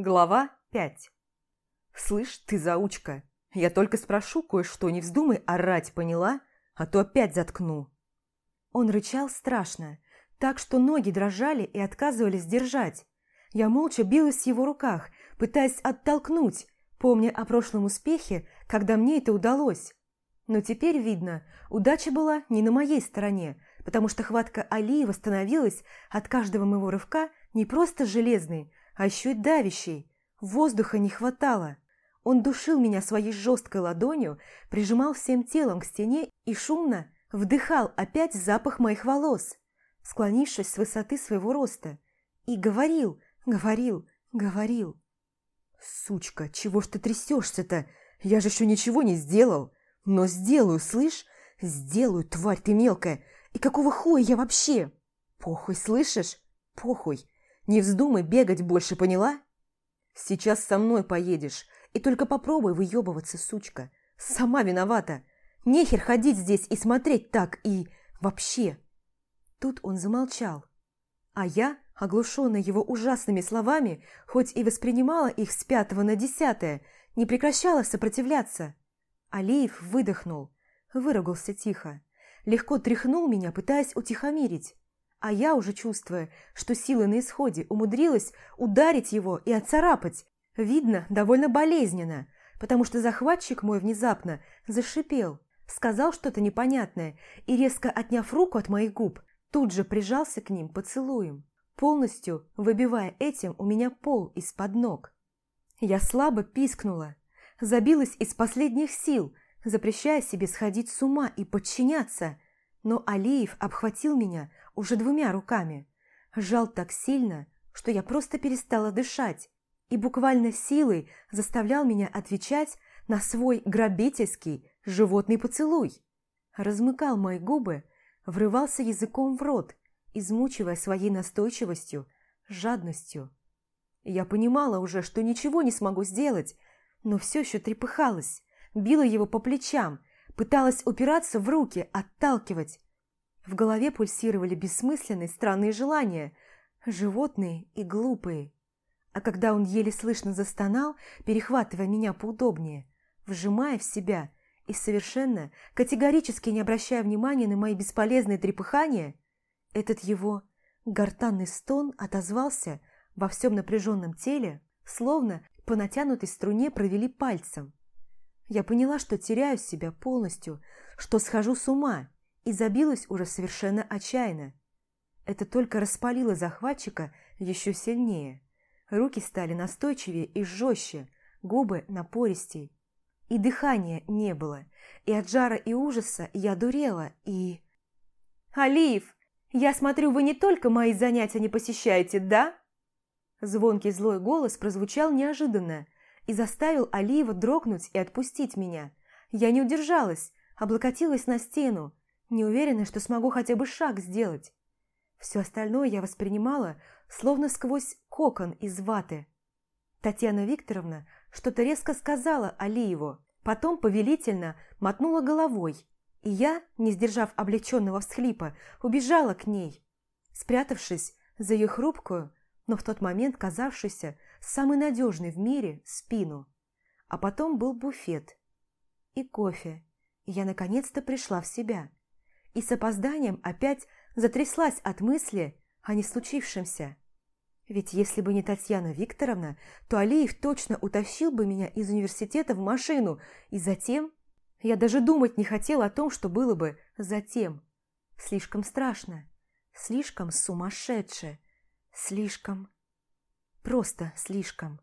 Глава 5 «Слышь, ты заучка, я только спрошу кое-что, не вздумай орать, поняла? А то опять заткну». Он рычал страшно, так что ноги дрожали и отказывались держать. Я молча билась в его руках, пытаясь оттолкнуть, помня о прошлом успехе, когда мне это удалось. Но теперь видно, удача была не на моей стороне, потому что хватка Алиева становилась от каждого моего рывка не просто железной, а еще и давящий. Воздуха не хватало. Он душил меня своей жесткой ладонью, прижимал всем телом к стене и шумно вдыхал опять запах моих волос, склонившись с высоты своего роста. И говорил, говорил, говорил. «Сучка, чего ж ты трясешься-то? Я же еще ничего не сделал. Но сделаю, слышь? Сделаю, тварь ты мелкая. И какого хуя я вообще? Похуй, слышишь? Похуй. Не вздумай бегать больше, поняла? Сейчас со мной поедешь, и только попробуй выебываться, сучка. Сама виновата. Нехер ходить здесь и смотреть так, и вообще. Тут он замолчал. А я, оглушенная его ужасными словами, хоть и воспринимала их с пятого на десятое, не прекращала сопротивляться. Алиев выдохнул, выругался тихо, легко тряхнул меня, пытаясь утихомирить. А я уже чувствуя, что силы на исходе, умудрилась ударить его и отцарапать. Видно, довольно болезненно, потому что захватчик мой внезапно зашипел, сказал что-то непонятное и, резко отняв руку от моих губ, тут же прижался к ним поцелуем, полностью выбивая этим у меня пол из-под ног. Я слабо пискнула, забилась из последних сил, запрещая себе сходить с ума и подчиняться, но Алиев обхватил меня, уже двумя руками. Сжал так сильно, что я просто перестала дышать и буквально силой заставлял меня отвечать на свой грабительский животный поцелуй. Размыкал мои губы, врывался языком в рот, измучивая своей настойчивостью, жадностью. Я понимала уже, что ничего не смогу сделать, но все еще трепыхалась, била его по плечам, пыталась упираться в руки, отталкивать, в голове пульсировали бессмысленные странные желания, животные и глупые. А когда он еле слышно застонал, перехватывая меня поудобнее, вжимая в себя и совершенно категорически не обращая внимания на мои бесполезные трепыхания, этот его гортанный стон отозвался во всем напряженном теле, словно по натянутой струне провели пальцем. Я поняла, что теряю себя полностью, что схожу с ума, и забилась уже совершенно отчаянно. Это только распалило захватчика еще сильнее. Руки стали настойчивее и жестче, губы напористей. И дыхания не было, и от жара и ужаса я дурела, и... «Алиев, я смотрю, вы не только мои занятия не посещаете, да?» Звонкий злой голос прозвучал неожиданно и заставил Алиева дрогнуть и отпустить меня. Я не удержалась, облокотилась на стену, не уверена, что смогу хотя бы шаг сделать. Все остальное я воспринимала, словно сквозь кокон из ваты. Татьяна Викторовна что-то резко сказала Алиеву, потом повелительно мотнула головой, и я, не сдержав облегченного всхлипа, убежала к ней, спрятавшись за ее хрупкую, но в тот момент казавшуюся самой надежной в мире спину. А потом был буфет и кофе, и я наконец-то пришла в себя и с опозданием опять затряслась от мысли о не. Ведь если бы не Татьяна Викторовна, то Алиев точно утащил бы меня из университета в машину, и затем... Я даже думать не хотела о том, что было бы затем. Слишком страшно, слишком сумасшедше, слишком... Просто слишком.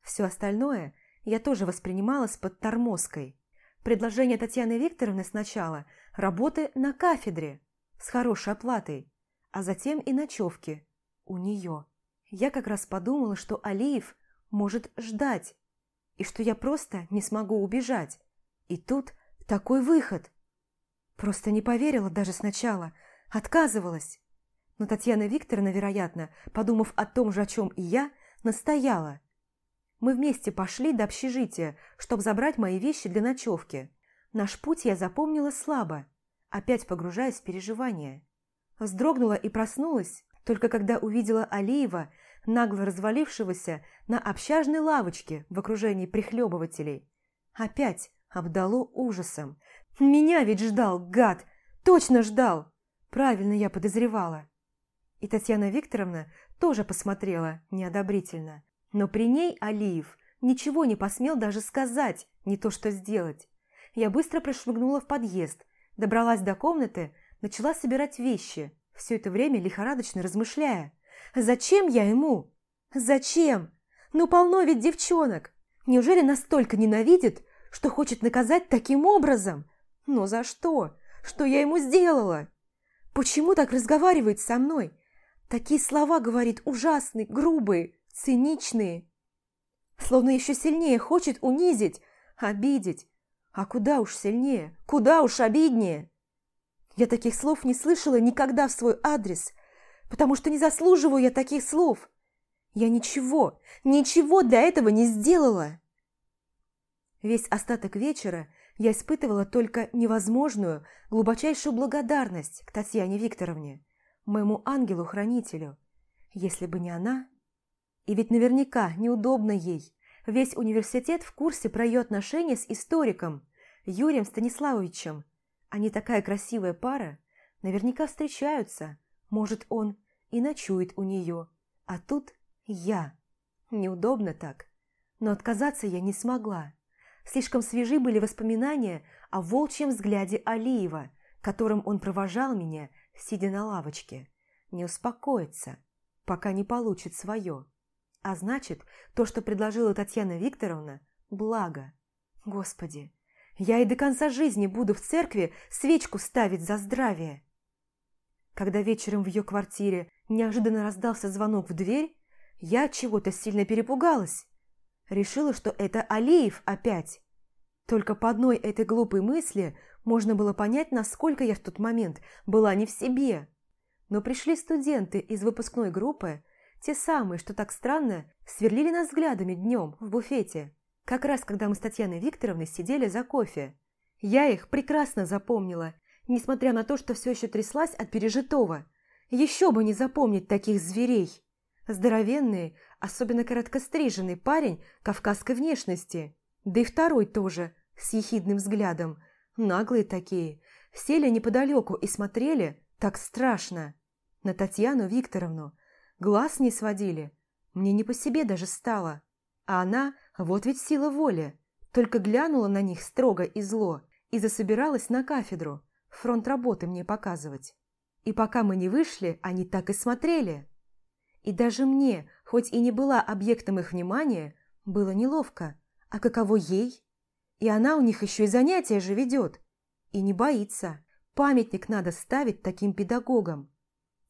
Все остальное я тоже воспринимала с подтормозкой. Предложение Татьяны Викторовны сначала – работы на кафедре с хорошей оплатой, а затем и ночевки у нее. Я как раз подумала, что Алиев может ждать, и что я просто не смогу убежать. И тут такой выход. Просто не поверила даже сначала, отказывалась. Но Татьяна Викторовна, вероятно, подумав о том же, о чем и я, настояла. Мы вместе пошли до общежития, чтобы забрать мои вещи для ночевки. Наш путь я запомнила слабо, опять погружаясь в переживания. Вздрогнула и проснулась, только когда увидела Алиева, нагло развалившегося на общажной лавочке в окружении прихлебывателей. Опять обдало ужасом. Меня ведь ждал, гад! Точно ждал! Правильно я подозревала. И Татьяна Викторовна тоже посмотрела неодобрительно. Но при ней Алиев ничего не посмел даже сказать, не то что сделать. Я быстро прошмыгнула в подъезд, добралась до комнаты, начала собирать вещи, все это время лихорадочно размышляя. Зачем я ему? Зачем? Ну полно ведь девчонок. Неужели настолько ненавидит, что хочет наказать таким образом? Но за что? Что я ему сделала? Почему так разговаривает со мной? Такие слова говорит ужасные, грубые, циничные. Словно еще сильнее хочет унизить, обидеть. А куда уж сильнее, куда уж обиднее. Я таких слов не слышала никогда в свой адрес, потому что не заслуживаю я таких слов. Я ничего, ничего для этого не сделала. Весь остаток вечера я испытывала только невозможную, глубочайшую благодарность к Татьяне Викторовне, моему ангелу-хранителю. Если бы не она... И ведь наверняка неудобно ей. Весь университет в курсе про ее отношения с историком Юрием Станиславовичем. Они такая красивая пара, наверняка встречаются. Может, он и ночует у нее. А тут я. Неудобно так. Но отказаться я не смогла. Слишком свежи были воспоминания о волчьем взгляде Алиева, которым он провожал меня, сидя на лавочке. Не успокоится, пока не получит свое. А значит, то, что предложила Татьяна Викторовна, благо. Господи, я и до конца жизни буду в церкви свечку ставить за здравие. Когда вечером в ее квартире неожиданно раздался звонок в дверь, я чего-то сильно перепугалась. Решила, что это Алиев опять. Только по одной этой глупой мысли можно было понять, насколько я в тот момент была не в себе. Но пришли студенты из выпускной группы, те самые, что так странно, сверлили нас взглядами днем в буфете, как раз когда мы с Татьяной Викторовной сидели за кофе. Я их прекрасно запомнила, несмотря на то, что все еще тряслась от пережитого. Еще бы не запомнить таких зверей. Здоровенный, особенно короткостриженный парень кавказской внешности. Да и второй тоже, с ехидным взглядом. Наглые такие. Сели неподалеку и смотрели так страшно. На Татьяну Викторовну. Глаз не сводили. Мне не по себе даже стало. А она, вот ведь сила воли. Только глянула на них строго и зло и засобиралась на кафедру. Фронт работы мне показывать. И пока мы не вышли, они так и смотрели. И даже мне, хоть и не была объектом их внимания, было неловко. А каково ей? И она у них еще и занятия же ведет. И не боится. Памятник надо ставить таким педагогам.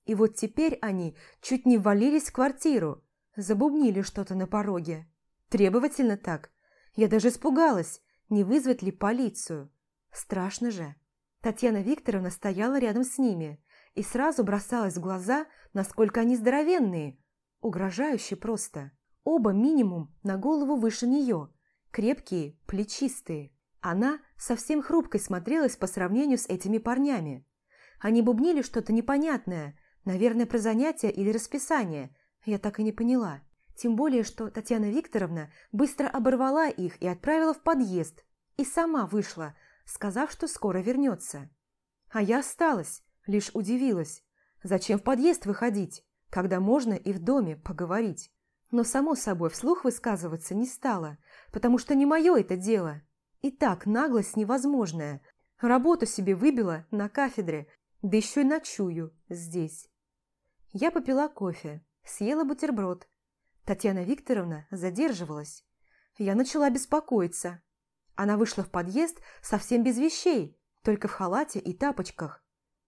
И вот теперь они чуть не ввалились в квартиру, забубнили что-то на пороге. Требовательно так. Я даже испугалась, не вызвать ли полицию. Страшно же. Татьяна Викторовна стояла рядом с ними, и сразу бросалось в глаза, насколько они здоровенные, угрожающие просто. Оба минимум на голову выше нее, крепкие, плечистые. Она совсем хрупкой смотрелась по сравнению с этими парнями. Они бубнили что-то непонятное, наверное, про занятия или расписание, я так и не поняла. Тем более, что Татьяна Викторовна быстро оборвала их и отправила в подъезд, и сама вышла, сказав, что скоро вернется. А я осталась, Лишь удивилась, зачем в подъезд выходить, когда можно и в доме поговорить. Но, само собой, вслух высказываться не стала, потому что не мое это дело. И так наглость невозможная. Работу себе выбила на кафедре, да еще и ночую здесь. Я попила кофе, съела бутерброд. Татьяна Викторовна задерживалась. Я начала беспокоиться. Она вышла в подъезд совсем без вещей, только в халате и тапочках.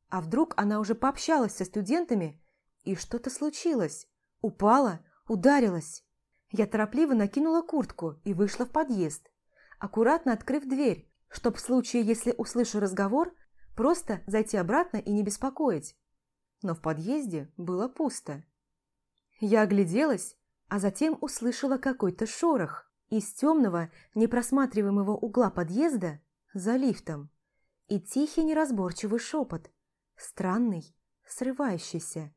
А вдруг она уже пообщалась со студентами, и что-то случилось? Упала, ударилась. Я торопливо накинула куртку и вышла в подъезд, аккуратно открыв дверь, чтоб в случае, если услышу разговор, просто зайти обратно и не беспокоить. Но в подъезде было пусто. Я огляделась, а затем услышала какой-то шорох из темного, непросматриваемого угла подъезда за лифтом и тихий неразборчивый шепот – странный, срывающийся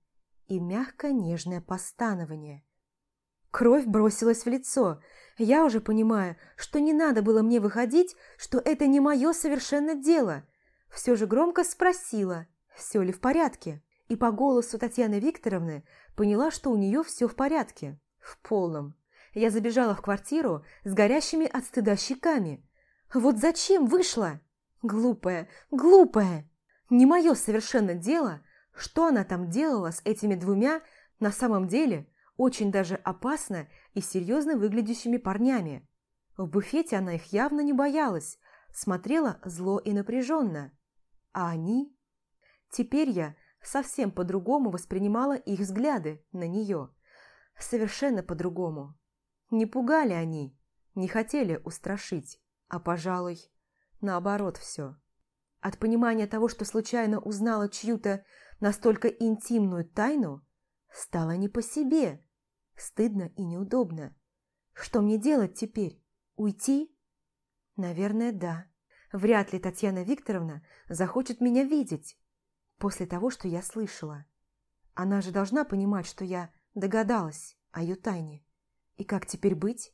и мягко-нежное постанование. Кровь бросилась в лицо. Я уже понимаю, что не надо было мне выходить, что это не мое совершенно дело. Все же громко спросила, все ли в порядке. И по голосу Татьяны Викторовны поняла, что у нее все в порядке. В полном. Я забежала в квартиру с горящими от стыда щеками. Вот зачем вышла? Глупая, глупая. Не мое совершенно дело, что она там делала с этими двумя, на самом деле, очень даже опасно и серьезно выглядящими парнями. В буфете она их явно не боялась, смотрела зло и напряженно. А они? Теперь я совсем по-другому воспринимала их взгляды на нее. Совершенно по-другому. Не пугали они, не хотели устрашить, а, пожалуй, наоборот все. От понимания того, что случайно узнала чью-то настолько интимную тайну, стало не по себе, стыдно и неудобно. Что мне делать теперь? Уйти? Наверное, да. Вряд ли Татьяна Викторовна захочет меня видеть после того, что я слышала. Она же должна понимать, что я догадалась о ее тайне. И как теперь быть?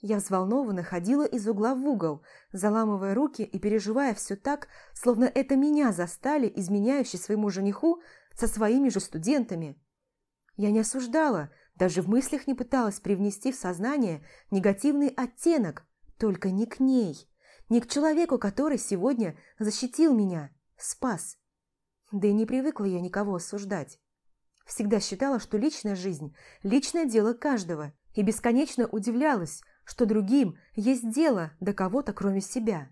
Я взволнованно ходила из угла в угол, заламывая руки и переживая все так, словно это меня застали, изменяющие своему жениху со своими же студентами. Я не осуждала, даже в мыслях не пыталась привнести в сознание негативный оттенок, только не к ней, не к человеку, который сегодня защитил меня, спас. Да и не привыкла я никого осуждать. Всегда считала, что личная жизнь – личное дело каждого, и бесконечно удивлялась, что другим есть дело до кого-то, кроме себя.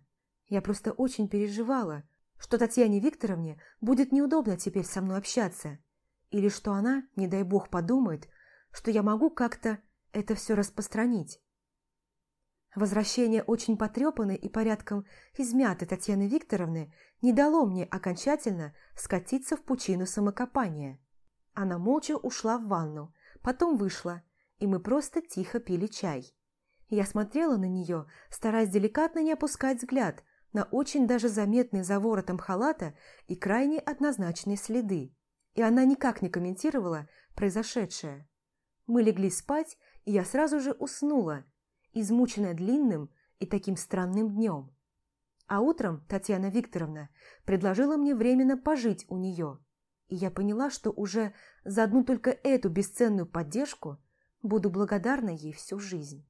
Я просто очень переживала, что Татьяне Викторовне будет неудобно теперь со мной общаться, или что она, не дай бог, подумает, что я могу как-то это все распространить. Возвращение очень потрепанной и порядком измятой Татьяны Викторовны не дало мне окончательно скатиться в пучину самокопания. Она молча ушла в ванну, потом вышла, и мы просто тихо пили чай. Я смотрела на нее, стараясь деликатно не опускать взгляд на очень даже заметные за воротом халата и крайне однозначные следы. И она никак не комментировала произошедшее. Мы легли спать, и я сразу же уснула, измученная длинным и таким странным днем. А утром Татьяна Викторовна предложила мне временно пожить у нее, и я поняла, что уже за одну только эту бесценную поддержку буду благодарна ей всю жизнь.